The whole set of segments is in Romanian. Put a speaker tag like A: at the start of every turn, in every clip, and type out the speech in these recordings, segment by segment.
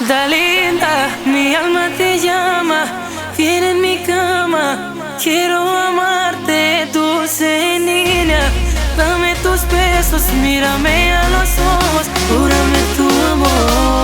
A: Dalinda, mi alma te llama, viene en mi cama, quiero amarte, dulce niña. Dame tus besos, mírame a los ojos, júrame tu amor.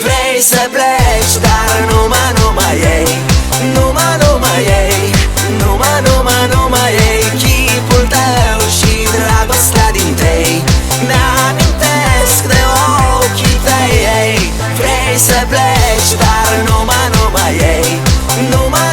B: Vrei să pleci, dar numai, numai ei. Numai, numai ei. Numai, numai, numai ei. Chipul tău și dragostea din tei. Mi-amintesc de ochii tăi. Ei Vrei să pleci, dar numai, numai ei. Numai,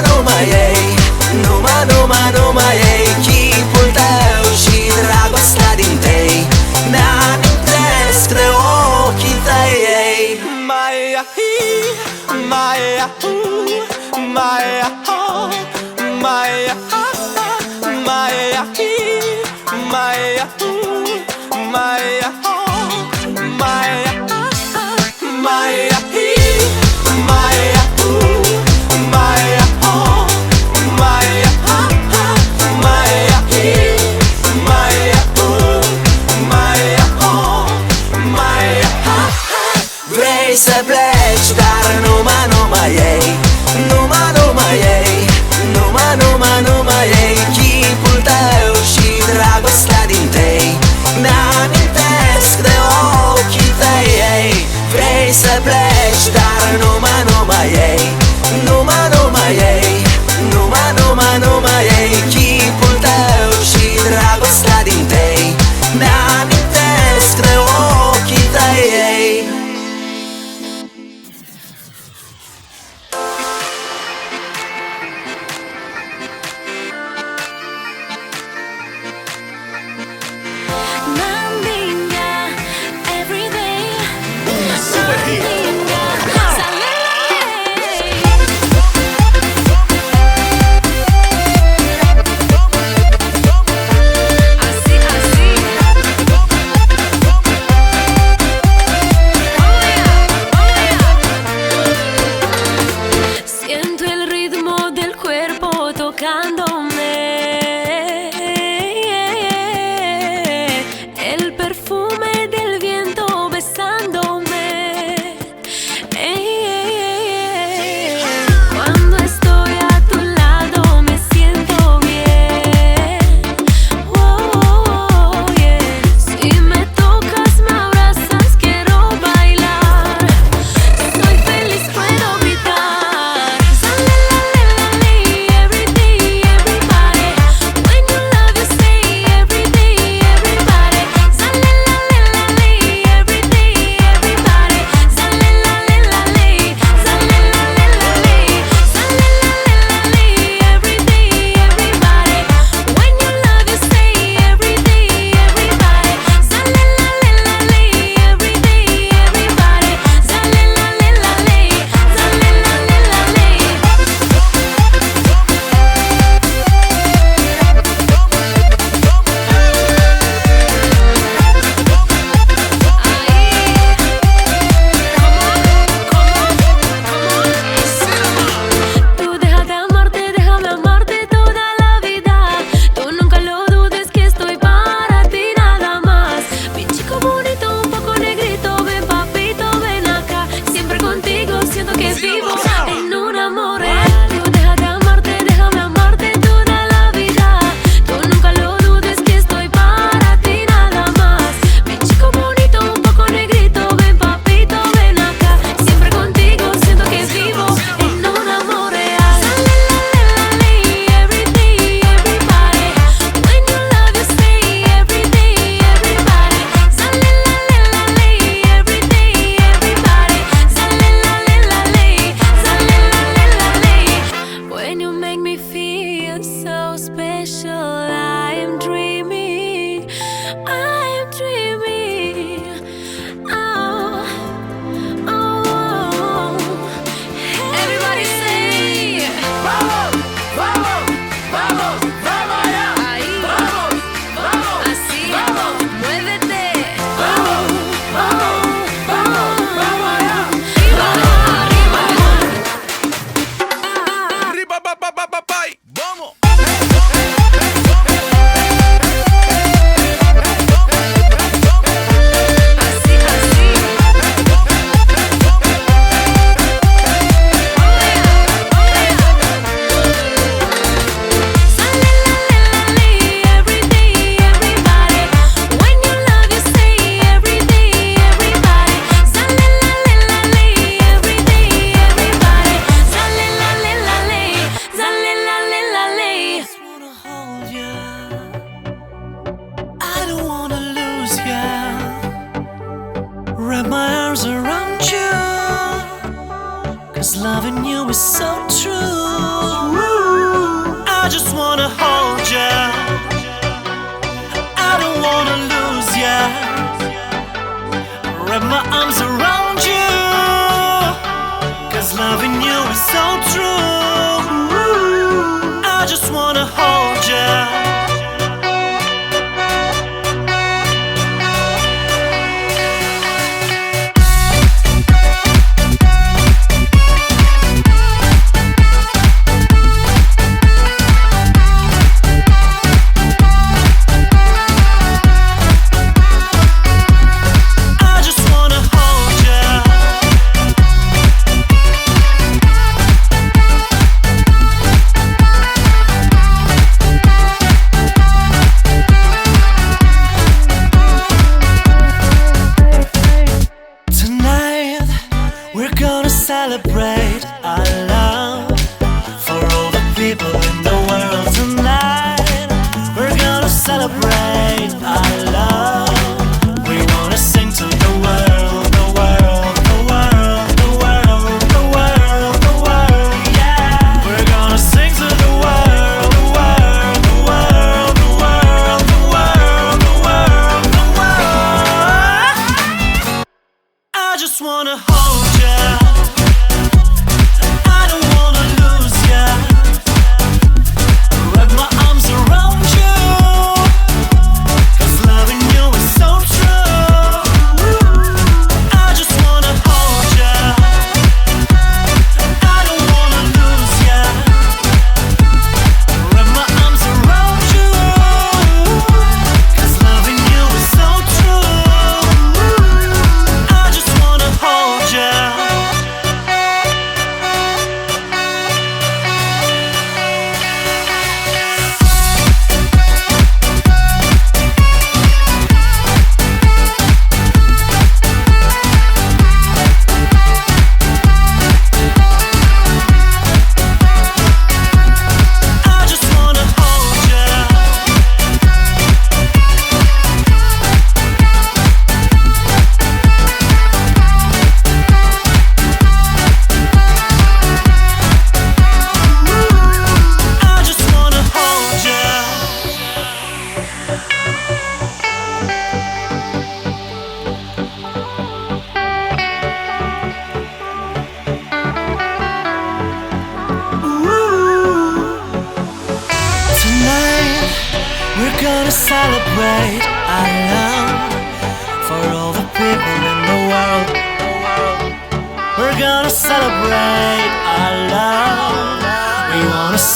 C: special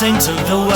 C: sing to the world,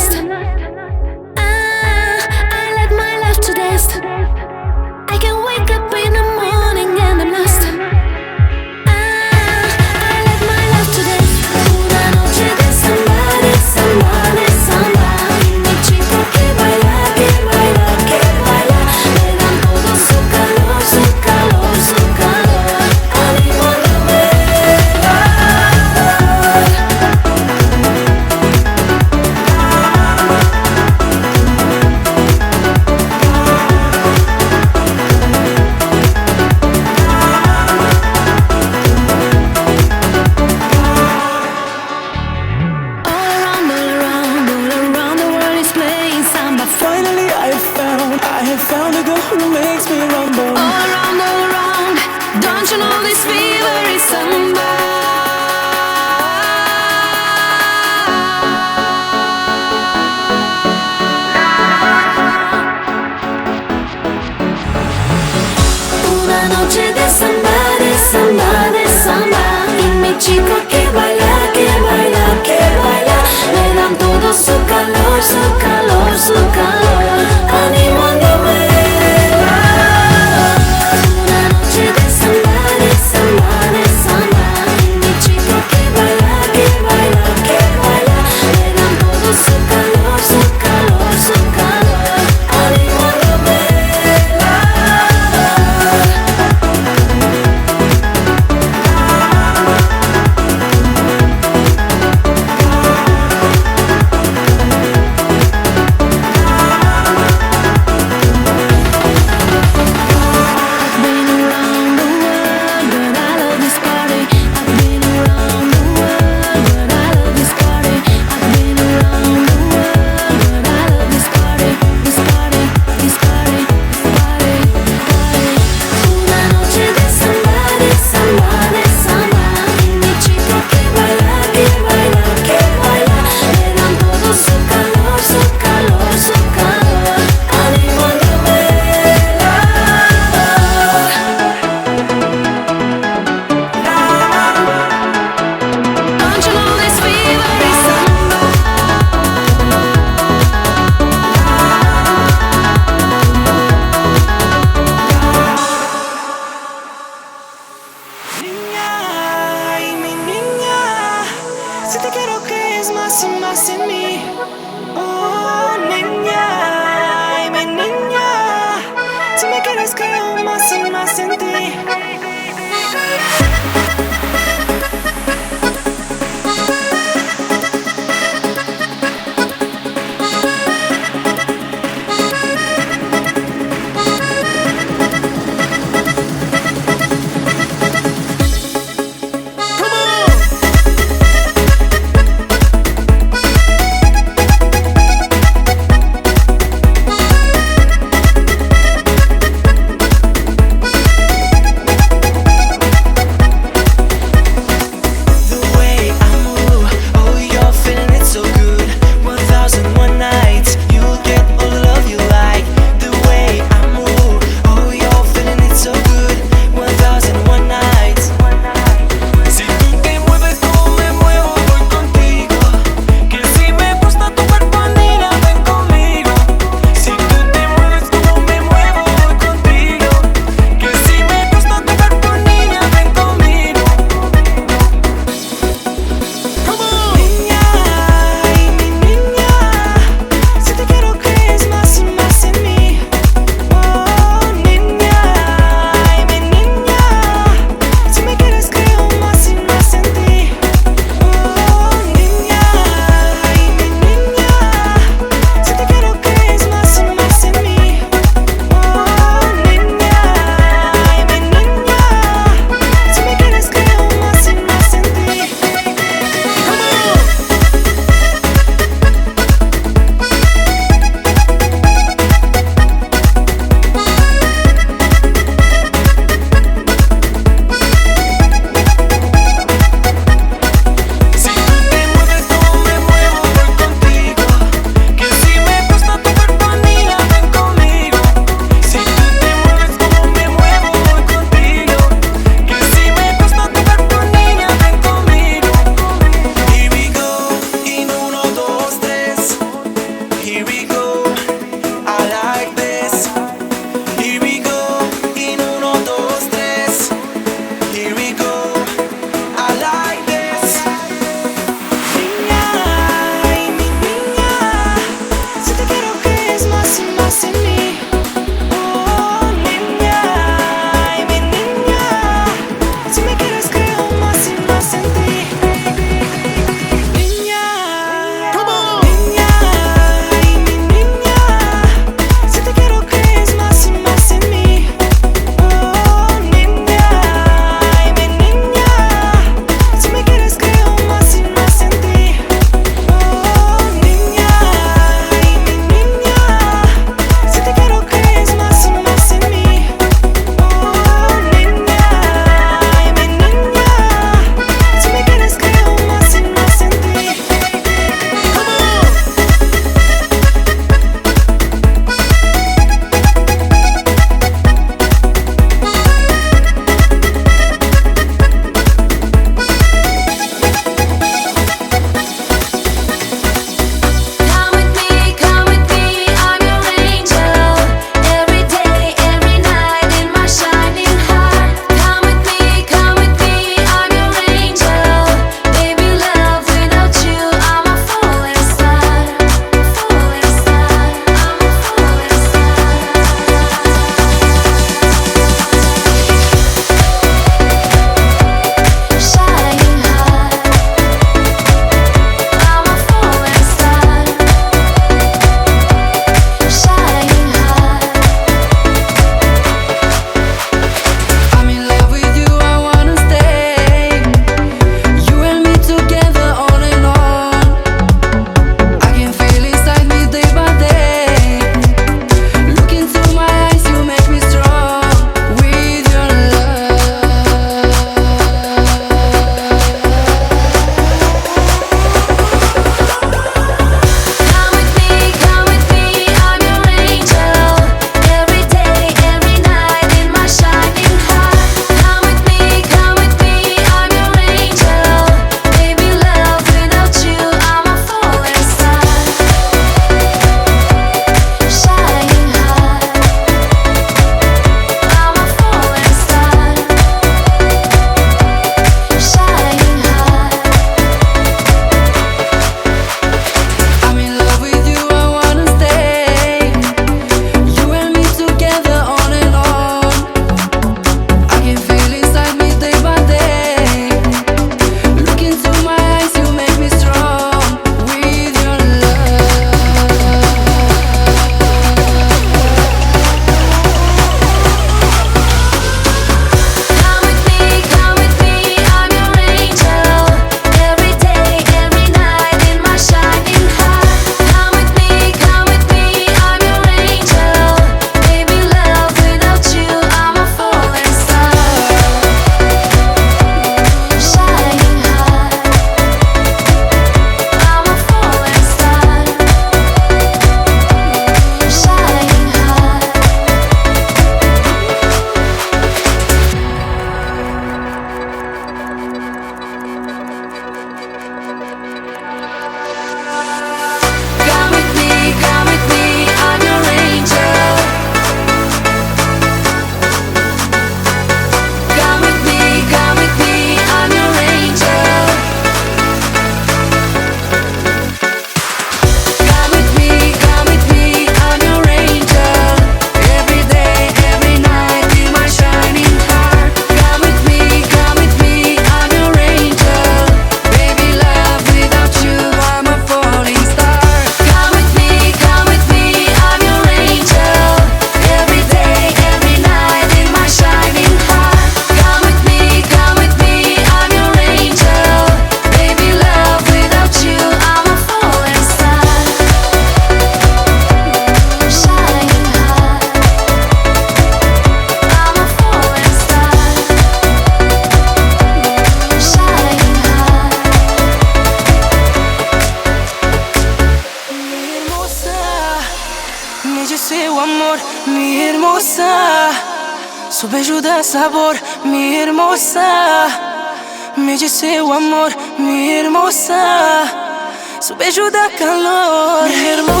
D: Su
E: beijo dá calor Minha irmã,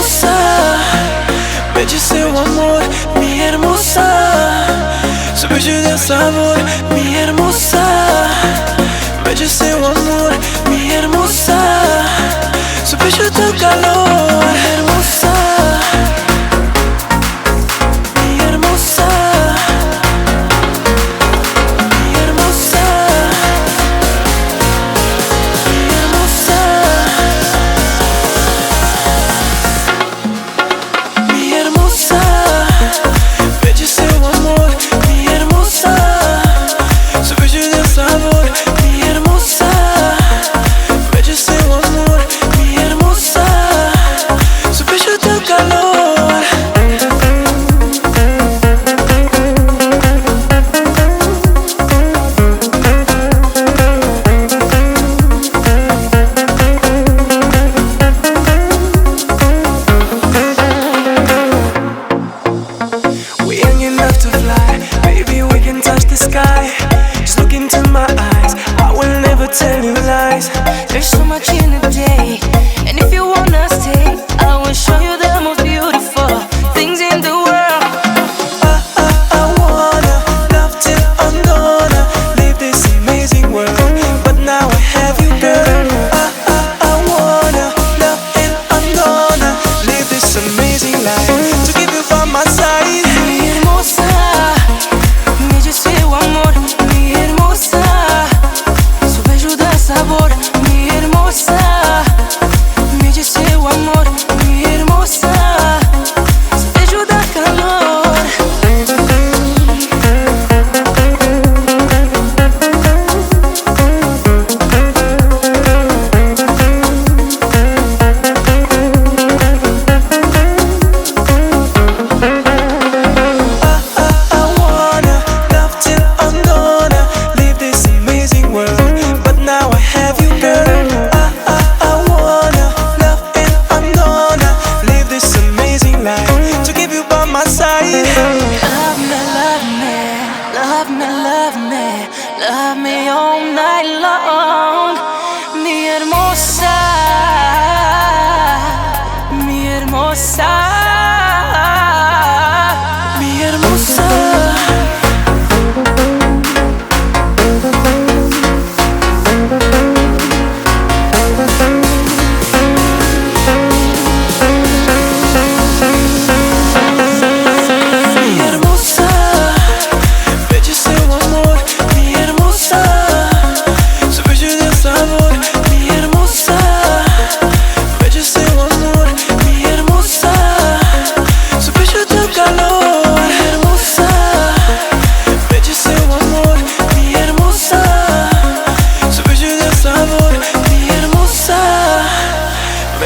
E: pede seu amor.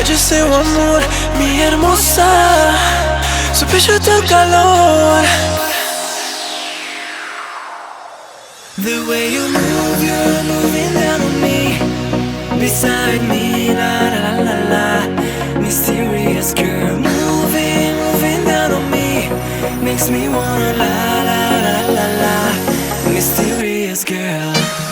E: de seu amor, minha hermosa. Sospecho teu calor. The way you move, you're moving down on me. Beside me, la la la la. Mysterious girl, moving, moving down on me. Makes me wanna la la la la la. Mysterious girl.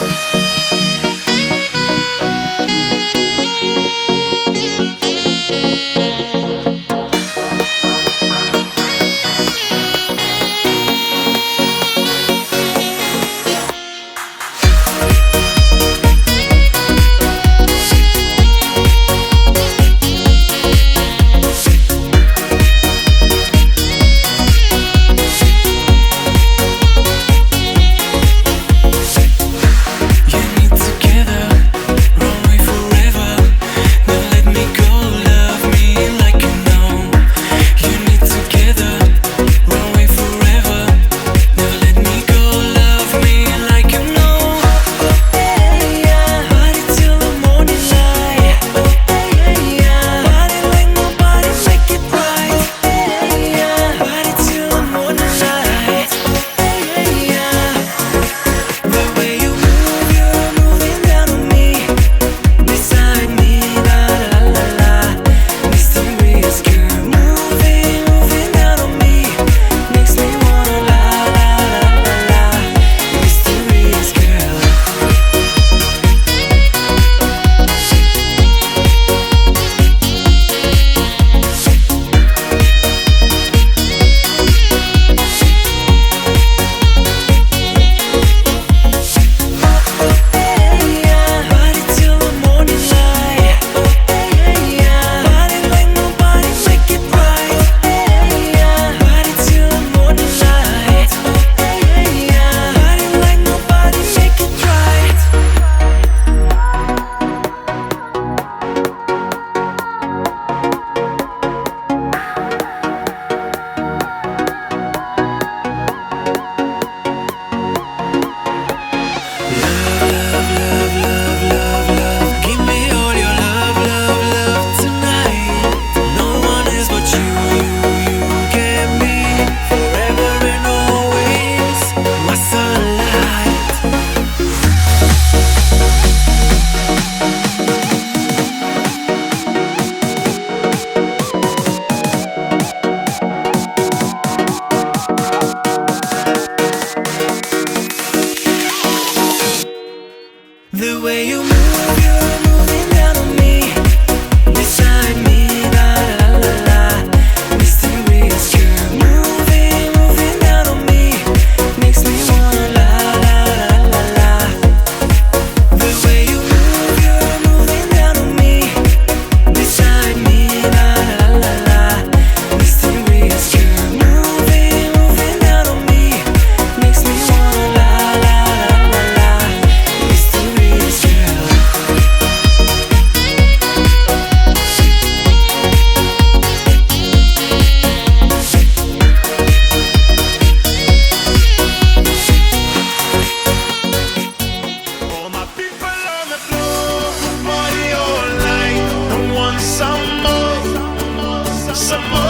F: Some more.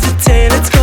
E: hesitate. It's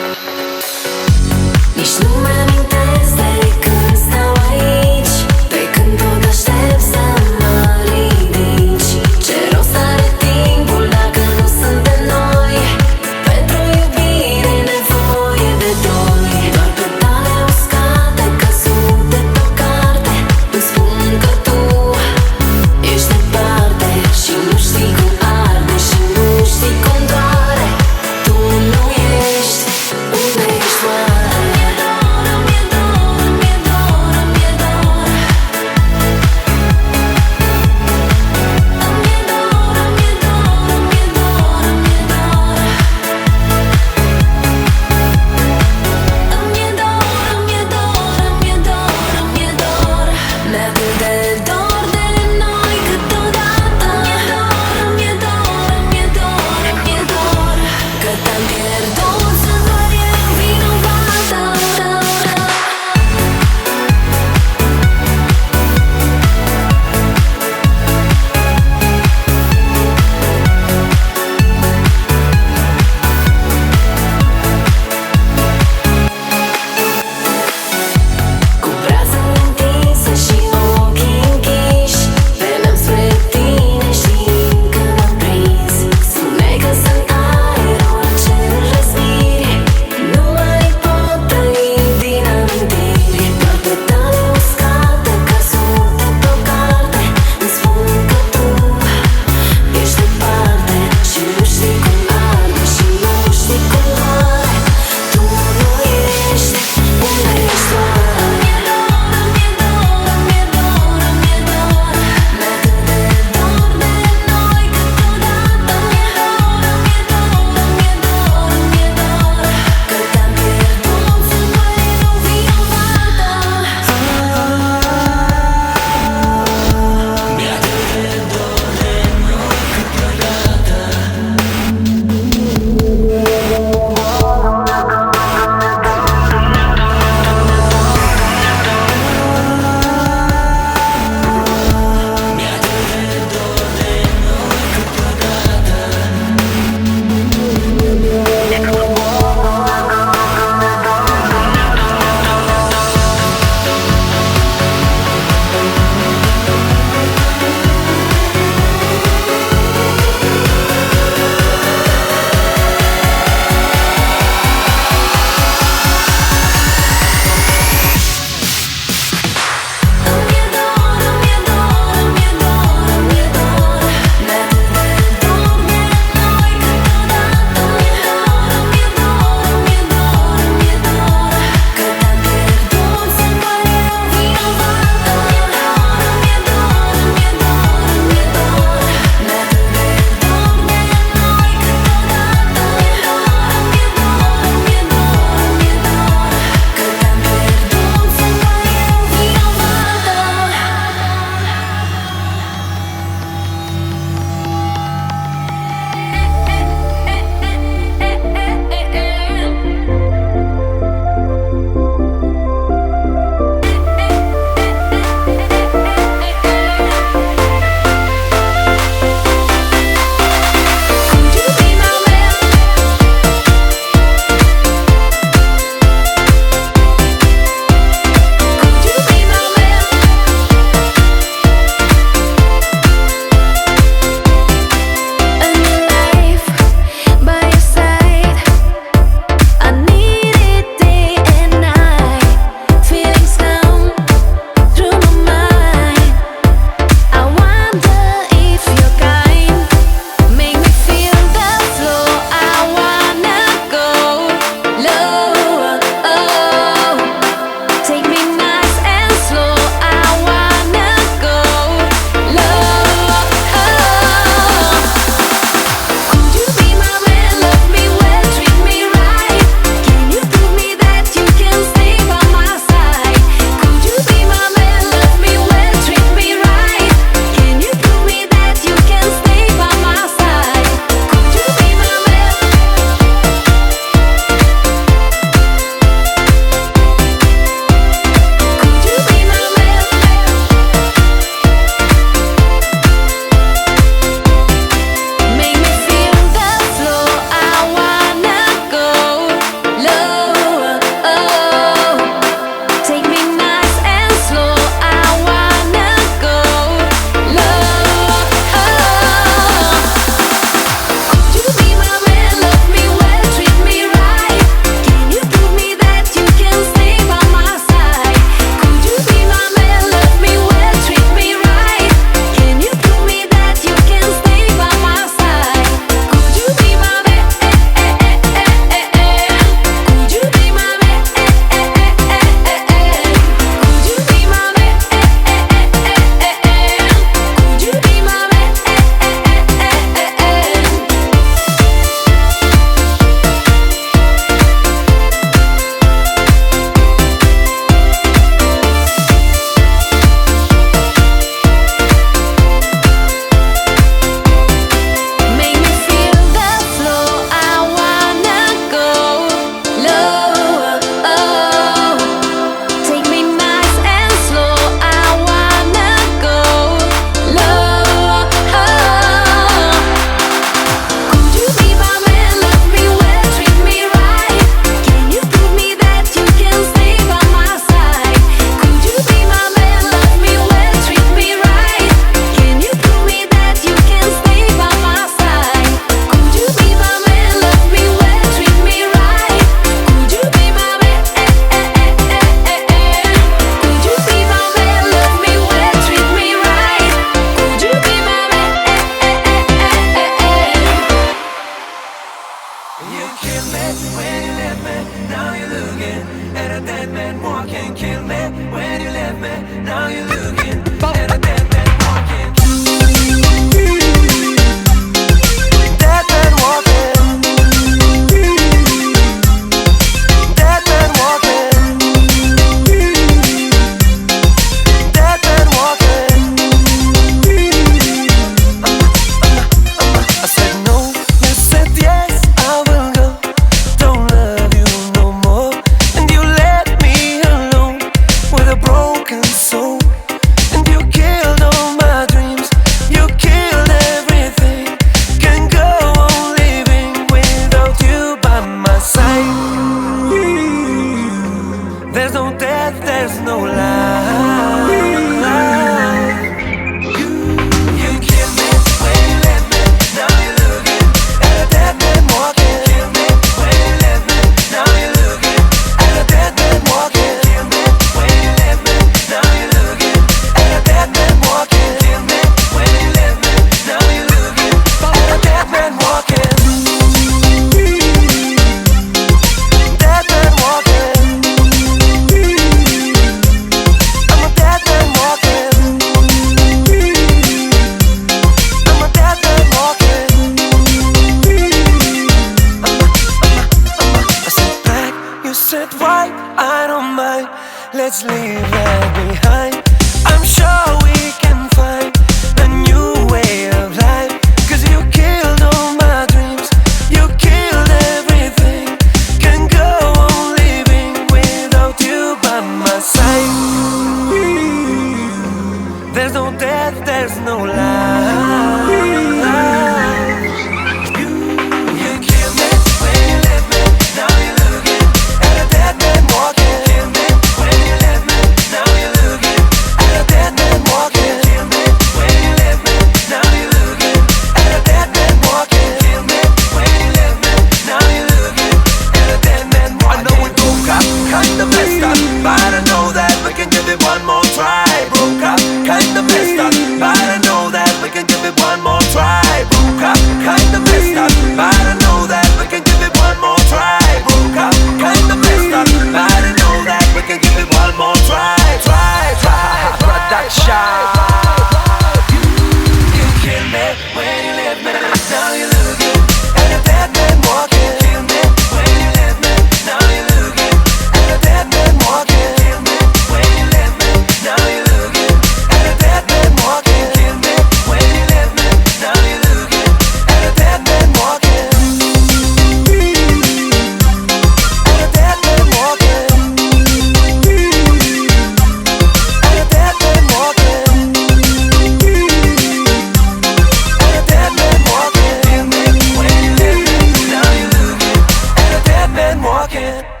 E: walking.